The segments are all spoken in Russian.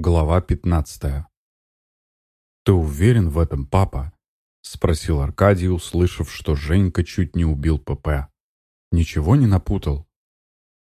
Глава 15 «Ты уверен в этом, папа?» — спросил Аркадий, услышав, что Женька чуть не убил ПП. «Ничего не напутал?»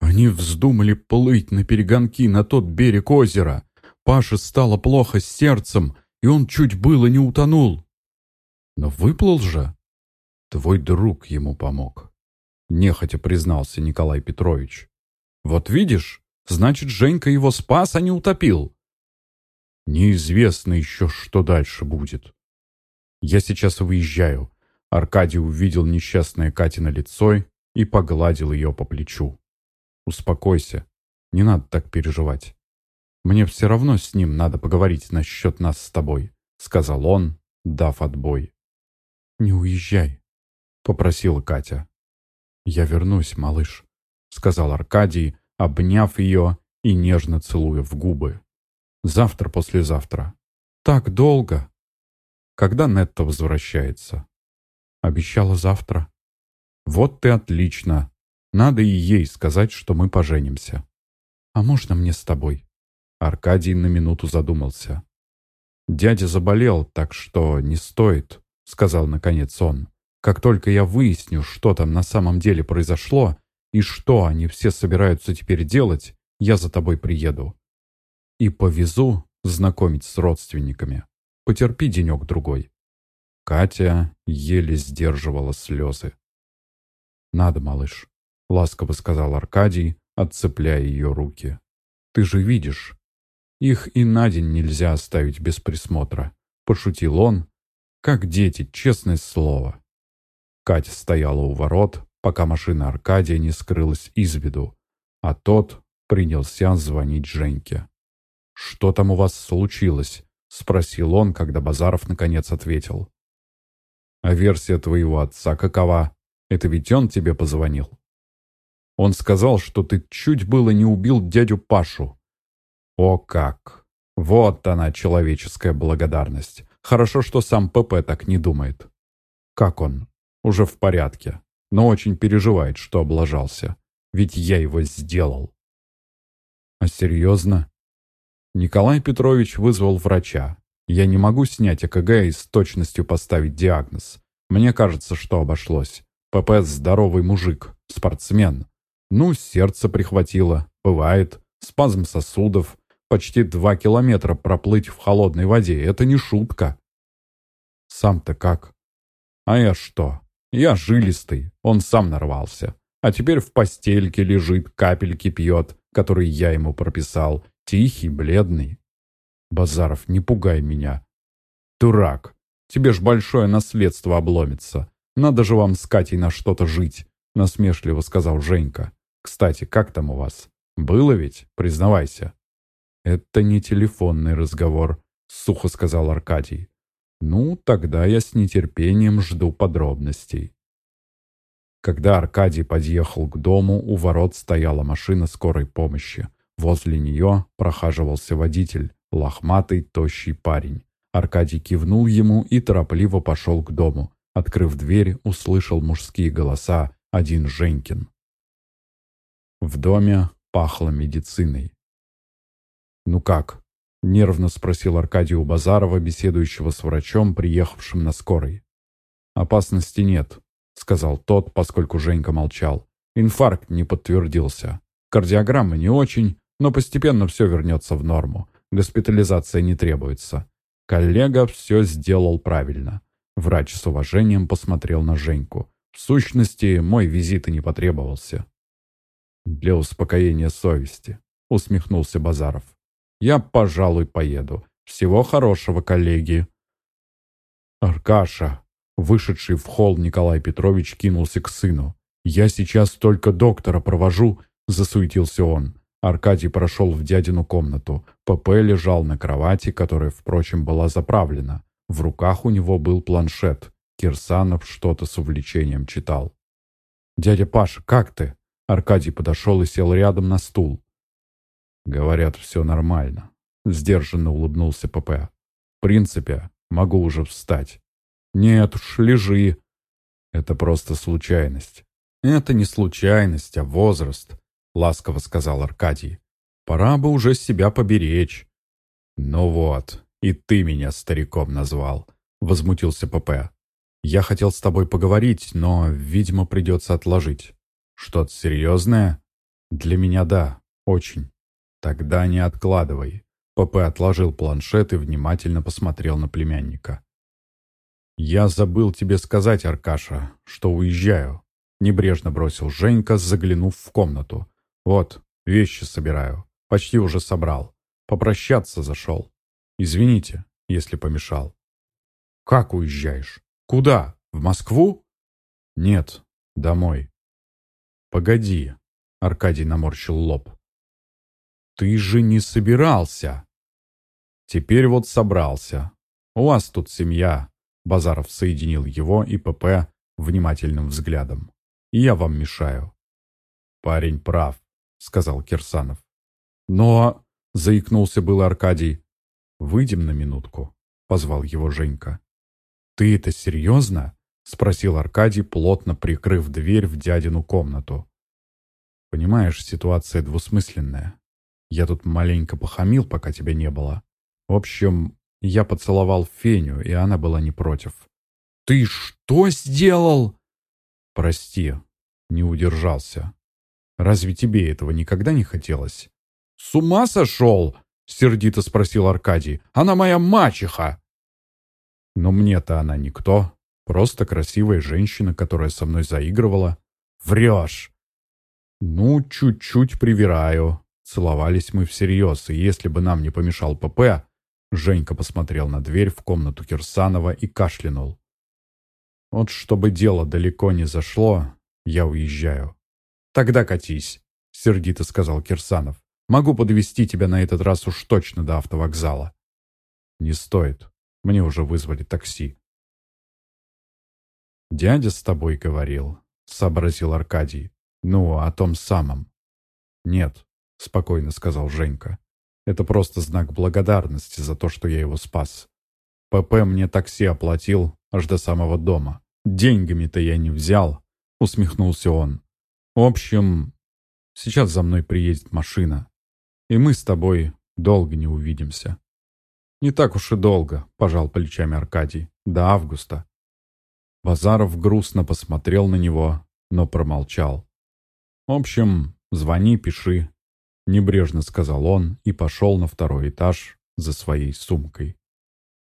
«Они вздумали плыть на перегонки на тот берег озера. Паше стало плохо с сердцем, и он чуть было не утонул. Но выплыл же. Твой друг ему помог», — нехотя признался Николай Петрович. «Вот видишь, значит, Женька его спас, а не утопил». Неизвестно еще, что дальше будет. Я сейчас выезжаю. Аркадий увидел несчастное Катино лицо и погладил ее по плечу. Успокойся. Не надо так переживать. Мне все равно с ним надо поговорить насчет нас с тобой, сказал он, дав отбой. Не уезжай, попросила Катя. Я вернусь, малыш, сказал Аркадий, обняв ее и нежно целуя в губы. Завтра-послезавтра. Так долго. Когда Нетта возвращается? Обещала завтра. Вот ты отлично. Надо и ей сказать, что мы поженимся. А можно мне с тобой? Аркадий на минуту задумался. «Дядя заболел, так что не стоит», — сказал наконец он. «Как только я выясню, что там на самом деле произошло и что они все собираются теперь делать, я за тобой приеду и повезу знакомить с родственниками. Потерпи денек-другой». Катя еле сдерживала слезы. «Надо, малыш», — ласково сказал Аркадий, отцепляя ее руки. «Ты же видишь, их и на день нельзя оставить без присмотра», — пошутил он, как дети, честное слово. Катя стояла у ворот, пока машина Аркадия не скрылась из виду, а тот принялся звонить Женьке. «Что там у вас случилось?» — спросил он, когда Базаров наконец ответил. «А версия твоего отца какова? Это ведь он тебе позвонил?» «Он сказал, что ты чуть было не убил дядю Пашу». «О как! Вот она, человеческая благодарность. Хорошо, что сам ПП так не думает». «Как он?» «Уже в порядке, но очень переживает, что облажался. Ведь я его сделал». «А серьезно?» Николай Петрович вызвал врача. Я не могу снять ЭКГ и с точностью поставить диагноз. Мне кажется, что обошлось. ПП здоровый мужик, спортсмен. Ну, сердце прихватило, бывает. Спазм сосудов. Почти два километра проплыть в холодной воде. Это не шутка. Сам-то как? А я что? Я жилистый. Он сам нарвался. А теперь в постельке лежит, капельки пьет, которые я ему прописал, Тихий, бледный. Базаров, не пугай меня. Дурак, тебе ж большое наследство обломится. Надо же вам с Катей на что-то жить, насмешливо сказал Женька. Кстати, как там у вас? Было ведь? Признавайся. Это не телефонный разговор, сухо сказал Аркадий. Ну, тогда я с нетерпением жду подробностей. Когда Аркадий подъехал к дому, у ворот стояла машина скорой помощи. Возле нее прохаживался водитель, лохматый, тощий парень. Аркадий кивнул ему и торопливо пошел к дому. Открыв дверь, услышал мужские голоса, один Женькин. В доме пахло медициной. «Ну как?» — нервно спросил Аркадий у Базарова, беседующего с врачом, приехавшим на скорой. «Опасности нет», — сказал тот, поскольку Женька молчал. «Инфаркт не подтвердился. Кардиограмма не очень, но постепенно все вернется в норму. Госпитализация не требуется. Коллега все сделал правильно. Врач с уважением посмотрел на Женьку. В сущности, мой визит и не потребовался. Для успокоения совести, усмехнулся Базаров. Я, пожалуй, поеду. Всего хорошего, коллеги. Аркаша, вышедший в холл Николай Петрович, кинулся к сыну. «Я сейчас только доктора провожу», — засуетился он. Аркадий прошел в дядину комнату. ПП лежал на кровати, которая, впрочем, была заправлена. В руках у него был планшет. Кирсанов что-то с увлечением читал. «Дядя Паша, как ты?» Аркадий подошел и сел рядом на стул. «Говорят, все нормально», — сдержанно улыбнулся ПП. «В принципе, могу уже встать». «Нет уж, лежи». «Это просто случайность». «Это не случайность, а возраст. — ласково сказал Аркадий. «Пора бы уже себя поберечь». «Ну вот, и ты меня стариком назвал», — возмутился ПП. «Я хотел с тобой поговорить, но, видимо, придется отложить. Что-то серьезное?» «Для меня да, очень». «Тогда не откладывай». ПП отложил планшет и внимательно посмотрел на племянника. «Я забыл тебе сказать, Аркаша, что уезжаю», — небрежно бросил Женька, заглянув в комнату. «Вот, вещи собираю. Почти уже собрал. Попрощаться зашел. Извините, если помешал». «Как уезжаешь? Куда? В Москву?» «Нет, домой». «Погоди», — Аркадий наморщил лоб. «Ты же не собирался!» «Теперь вот собрался. У вас тут семья, Базаров соединил его и ПП внимательным взглядом. «И я вам мешаю». «Парень прав», — сказал Кирсанов. «Но...» — заикнулся был Аркадий. «Выйдем на минутку», — позвал его Женька. «Ты это серьезно?» — спросил Аркадий, плотно прикрыв дверь в дядину комнату. «Понимаешь, ситуация двусмысленная. Я тут маленько похамил, пока тебя не было. В общем, я поцеловал Феню, и она была не против. «Ты что сделал?» «Прости, не удержался. Разве тебе этого никогда не хотелось?» «С ума сошел?» — сердито спросил Аркадий. «Она моя мачеха!» «Но мне-то она никто. Просто красивая женщина, которая со мной заигрывала. Врешь!» «Ну, чуть-чуть привираю. Целовались мы всерьез, и если бы нам не помешал ПП, Женька посмотрел на дверь в комнату Кирсанова и кашлянул. «Вот чтобы дело далеко не зашло, я уезжаю». «Тогда катись», — сердито сказал Кирсанов. «Могу подвести тебя на этот раз уж точно до автовокзала». «Не стоит. Мне уже вызвали такси». «Дядя с тобой говорил», — сообразил Аркадий. «Ну, о том самом». «Нет», — спокойно сказал Женька. Это просто знак благодарности за то, что я его спас. ПП мне такси оплатил аж до самого дома. Деньгами-то я не взял, усмехнулся он. В общем, сейчас за мной приедет машина, и мы с тобой долго не увидимся. Не так уж и долго, пожал плечами Аркадий, до августа. Базаров грустно посмотрел на него, но промолчал. В общем, звони, пиши, Небрежно сказал он и пошел на второй этаж за своей сумкой.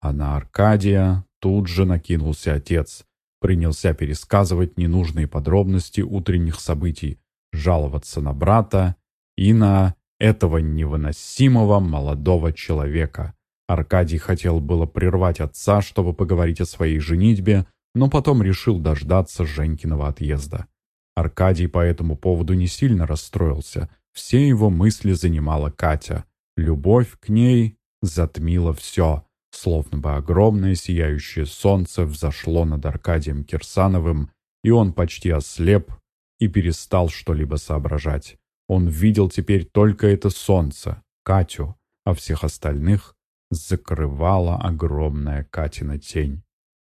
А на Аркадия тут же накинулся отец, принялся пересказывать ненужные подробности утренних событий, жаловаться на брата и на этого невыносимого молодого человека. Аркадий хотел было прервать отца, чтобы поговорить о своей женитьбе, но потом решил дождаться Женькиного отъезда. Аркадий по этому поводу не сильно расстроился – все его мысли занимала Катя. Любовь к ней затмила все, словно бы огромное сияющее солнце взошло над Аркадием Кирсановым, и он почти ослеп и перестал что-либо соображать. Он видел теперь только это солнце, Катю, а всех остальных закрывала огромная Катина тень.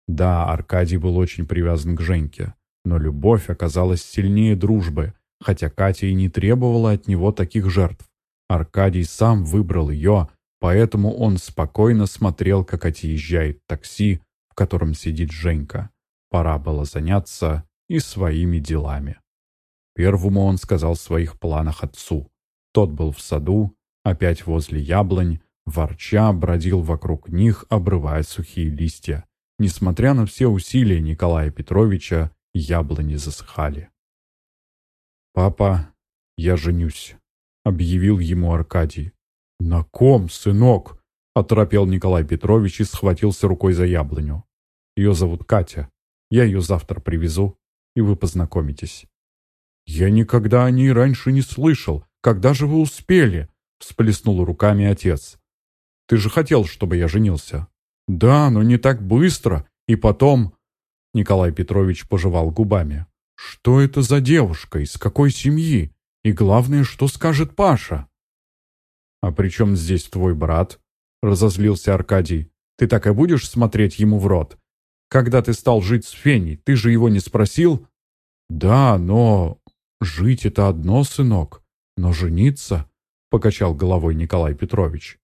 Да, Аркадий был очень привязан к Женьке, но любовь оказалась сильнее дружбы, хотя Катя и не требовала от него таких жертв. Аркадий сам выбрал ее, поэтому он спокойно смотрел, как отъезжает такси, в котором сидит Женька. Пора было заняться и своими делами. Первому он сказал в своих планах отцу. Тот был в саду, опять возле яблонь, ворча бродил вокруг них, обрывая сухие листья. Несмотря на все усилия Николая Петровича, яблони засыхали. «Папа, я женюсь», — объявил ему Аркадий. «На ком, сынок?» — оторопел Николай Петрович и схватился рукой за яблоню. «Ее зовут Катя. Я ее завтра привезу, и вы познакомитесь». «Я никогда о ней раньше не слышал. Когда же вы успели?» — всплеснул руками отец. «Ты же хотел, чтобы я женился». «Да, но не так быстро. И потом...» Николай Петрович пожевал губами. Что это за девушка, из какой семьи? И главное, что скажет Паша? «А при чем здесь твой брат?» — разозлился Аркадий. «Ты так и будешь смотреть ему в рот? Когда ты стал жить с Феней, ты же его не спросил?» «Да, но... Жить — это одно, сынок. Но жениться...» — покачал головой Николай Петрович.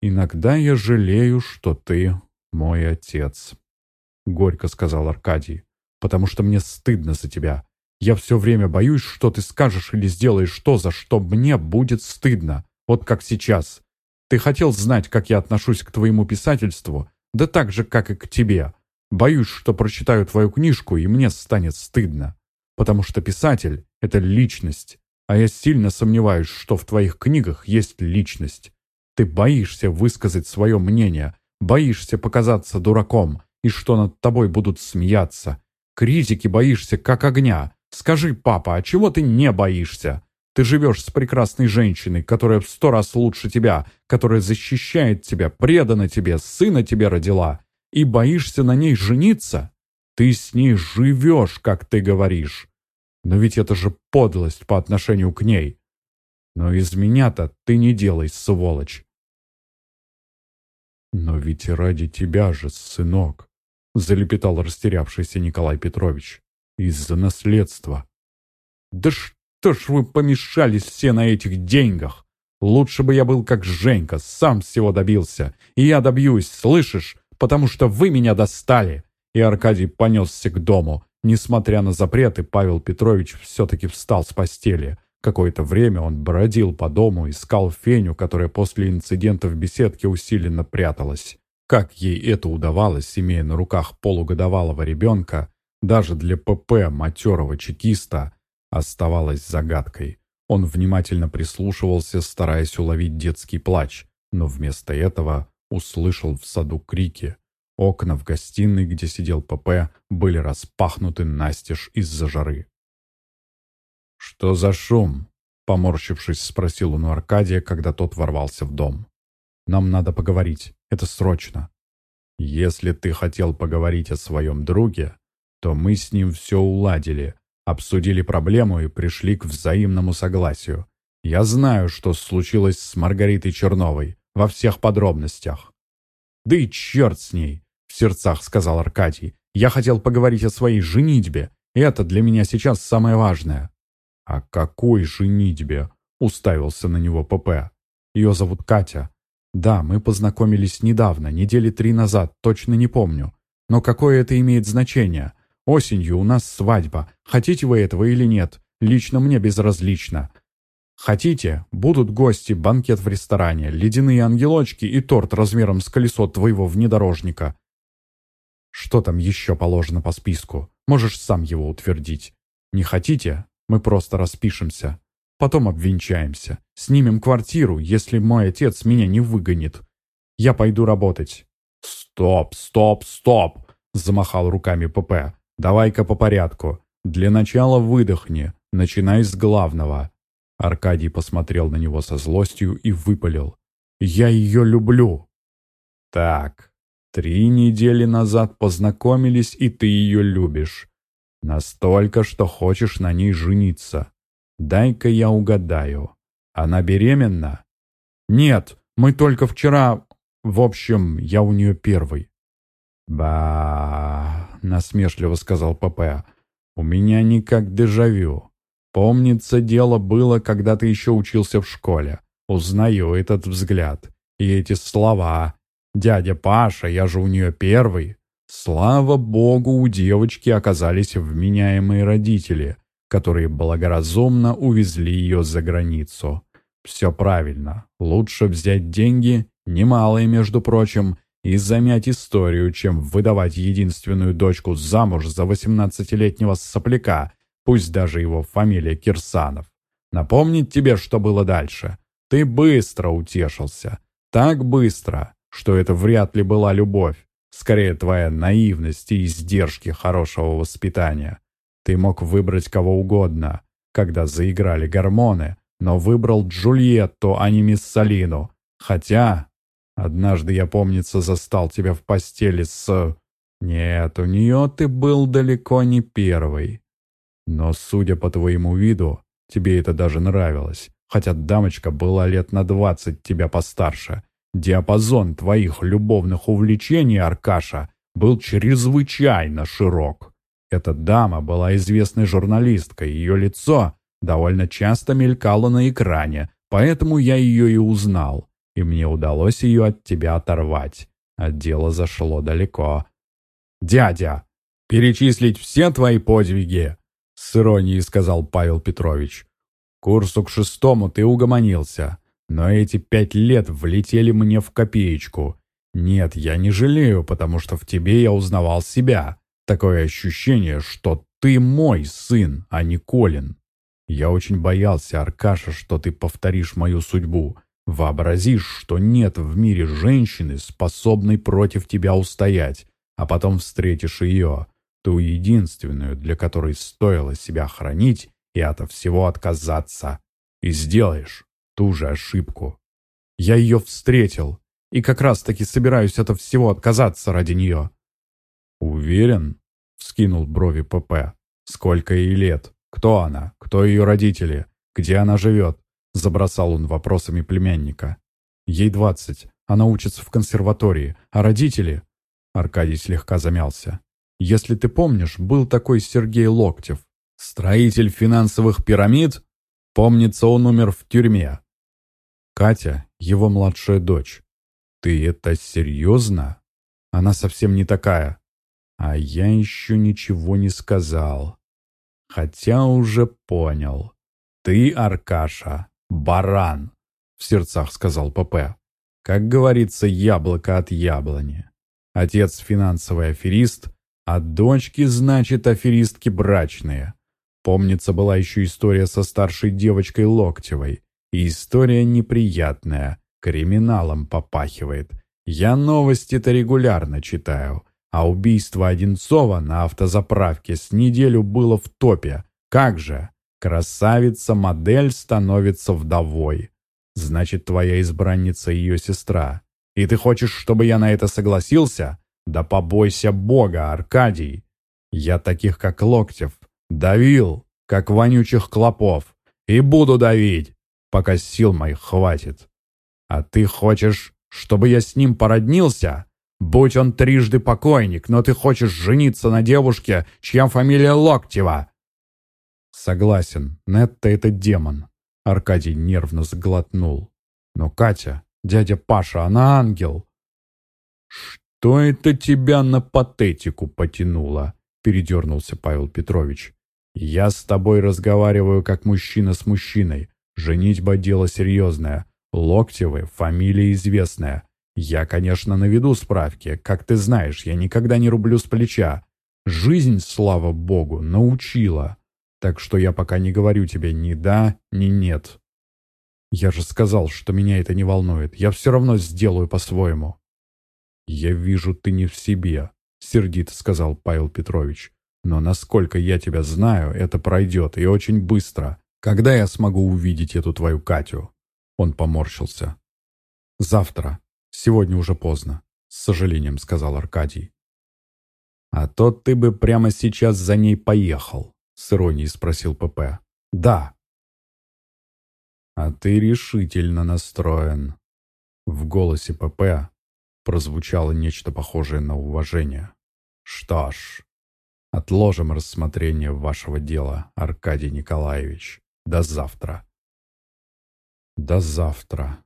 «Иногда я жалею, что ты мой отец», — горько сказал Аркадий, «потому что мне стыдно за тебя. Я все время боюсь, что ты скажешь или сделаешь то, за что мне будет стыдно, вот как сейчас. Ты хотел знать, как я отношусь к твоему писательству, да так же, как и к тебе. Боюсь, что прочитаю твою книжку, и мне станет стыдно. Потому что писатель — это личность, а я сильно сомневаюсь, что в твоих книгах есть личность. Ты боишься высказать свое мнение, боишься показаться дураком, и что над тобой будут смеяться. Критики боишься, как огня. Скажи, папа, а чего ты не боишься? Ты живешь с прекрасной женщиной, которая в сто раз лучше тебя, которая защищает тебя, предана тебе, сына тебе родила, и боишься на ней жениться? Ты с ней живешь, как ты говоришь. Но ведь это же подлость по отношению к ней. Но из меня-то ты не делай, сволочь. Но ведь ради тебя же, сынок, залепетал растерявшийся Николай Петрович, из-за наследства. Да что ж вы помешались все на этих деньгах? Лучше бы я был как Женька, сам всего добился. И я добьюсь, слышишь? Потому что вы меня достали. И Аркадий понесся к дому. Несмотря на запреты, Павел Петрович все-таки встал с постели. Какое-то время он бродил по дому, искал Феню, которая после инцидента в беседке усиленно пряталась. Как ей это удавалось, имея на руках полугодовалого ребенка, даже для ПП матерого чекиста, оставалось загадкой. Он внимательно прислушивался, стараясь уловить детский плач, но вместо этого услышал в саду крики. Окна в гостиной, где сидел ПП, были распахнуты настежь из-за жары. «Что за шум?» — поморщившись, спросил он у Аркадия, когда тот ворвался в дом. «Нам надо поговорить. Это срочно». «Если ты хотел поговорить о своем друге, то мы с ним все уладили, обсудили проблему и пришли к взаимному согласию. Я знаю, что случилось с Маргаритой Черновой, во всех подробностях. «Да и черт с ней!» — в сердцах сказал Аркадий. «Я хотел поговорить о своей женитьбе, это для меня сейчас самое важное». «О какой женитьбе?» — уставился на него ПП. «Ее зовут Катя. Да, мы познакомились недавно, недели три назад, точно не помню. Но какое это имеет значение? Осенью у нас свадьба. Хотите вы этого или нет? Лично мне безразлично. Хотите, будут гости, банкет в ресторане, ледяные ангелочки и торт размером с колесо твоего внедорожника. Что там еще положено по списку? Можешь сам его утвердить. Не хотите? Мы просто распишемся. Потом обвенчаемся. Снимем квартиру, если мой отец меня не выгонит. Я пойду работать. «Стоп, стоп, стоп!» – замахал руками ПП. «Давай-ка по порядку. Для начала выдохни. Начинай с главного. Аркадий посмотрел на него со злостью и выпалил. «Я ее люблю!» «Так, три недели назад познакомились, и ты ее любишь. Настолько, что хочешь на ней жениться. Дай-ка я угадаю. Она беременна?» «Нет, мы только вчера... В общем, я у нее первый». «Ба...» — насмешливо сказал ПП. «У меня никак дежавю. Помнится, дело было, когда ты еще учился в школе. Узнаю этот взгляд. И эти слова. «Дядя Паша, я же у нее первый». Слава богу, у девочки оказались вменяемые родители, которые благоразумно увезли ее за границу. Все правильно. Лучше взять деньги, немалые, между прочим, и замять историю, чем выдавать единственную дочку замуж за 18-летнего сопляка, пусть даже его фамилия Кирсанов. Напомнить тебе, что было дальше. Ты быстро утешился. Так быстро, что это вряд ли была любовь. Скорее, твоя наивность и издержки хорошего воспитания. Ты мог выбрать кого угодно, когда заиграли гормоны, но выбрал Джульетту, а не Миссалину. Хотя, однажды я, помнится, застал тебя в постели с... Нет, у нее ты был далеко не первый. Но, судя по твоему виду, тебе это даже нравилось, хотя дамочка была лет на двадцать тебя постарше. Диапазон твоих любовных увлечений, Аркаша, был чрезвычайно широк. Эта дама была известной журналисткой, ее лицо довольно часто мелькало на экране, поэтому я ее и узнал. И мне удалось ее от тебя оторвать. А дело зашло далеко. «Дядя, перечислить все твои подвиги?» С иронией сказал Павел Петрович. «Курсу к шестому ты угомонился, но эти пять лет влетели мне в копеечку. Нет, я не жалею, потому что в тебе я узнавал себя. Такое ощущение, что ты мой сын, а не Колин. Я очень боялся, Аркаша, что ты повторишь мою судьбу. Вообразишь, что нет в мире женщины, способной против тебя устоять, а потом встретишь ее, ту единственную, для которой стоило себя хранить и от всего отказаться. И сделаешь ту же ошибку. Я ее встретил, и как раз-таки собираюсь от всего отказаться ради нее. «Уверен?» — вскинул брови ПП. «Сколько ей лет? Кто она? Кто ее родители? Где она живет?» Забросал он вопросами племянника. «Ей двадцать. Она учится в консерватории. А родители?» Аркадий слегка замялся. «Если ты помнишь, был такой Сергей Локтев. Строитель финансовых пирамид? Помнится, он умер в тюрьме. Катя — его младшая дочь. Ты это серьезно? Она совсем не такая. А я еще ничего не сказал. Хотя уже понял. Ты, Аркаша, баран, в сердцах сказал ПП. Как говорится, яблоко от яблони. Отец финансовый аферист, а дочки, значит, аферистки брачные. Помнится, была еще история со старшей девочкой Локтевой. И история неприятная, криминалом попахивает. Я новости-то регулярно читаю. А убийство Одинцова на автозаправке с неделю было в топе. Как же? Красавица-модель становится вдовой. Значит, твоя избранница ее сестра. И ты хочешь, чтобы я на это согласился? Да побойся Бога, Аркадий. Я таких, как Локтев, давил, как вонючих клопов. И буду давить, пока сил моих хватит. А ты хочешь, чтобы я с ним породнился? Будь он трижды покойник, но ты хочешь жениться на девушке, чья фамилия Локтева. Согласен, Нетта — это демон. Аркадий нервно сглотнул. Но Катя, дядя Паша, она ангел. Что это тебя на патетику потянуло? Передернулся Павел Петрович. Я с тобой разговариваю как мужчина с мужчиной. Женитьба — дело серьезное. Локтевы — фамилия известная. Я, конечно, наведу справки. Как ты знаешь, я никогда не рублю с плеча. Жизнь, слава богу, научила. Так что я пока не говорю тебе ни да, ни нет. Я же сказал, что меня это не волнует. Я все равно сделаю по-своему. Я вижу, ты не в себе, сердито сказал Павел Петрович. Но насколько я тебя знаю, это пройдет, и очень быстро. Когда я смогу увидеть эту твою Катю? Он поморщился. Завтра. «Сегодня уже поздно», — с сожалением сказал Аркадий. «А то ты бы прямо сейчас за ней поехал», — с иронией спросил ПП. «Да». «А ты решительно настроен». В голосе ПП прозвучало нечто похожее на уважение. «Что ж, отложим рассмотрение вашего дела, Аркадий Николаевич. До завтра». «До завтра»,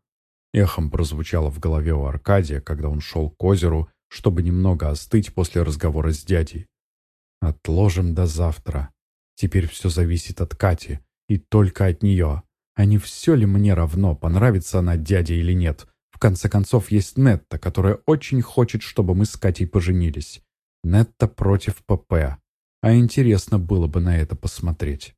Эхом прозвучало в голове у Аркадия, когда он шел к озеру, чтобы немного остыть после разговора с дядей. «Отложим до завтра. Теперь все зависит от Кати, и только от нее. А не все ли мне равно, понравится она дяде или нет? В конце концов, есть Нетта, которая очень хочет, чтобы мы с Катей поженились. Нетта против ПП. А интересно было бы на это посмотреть».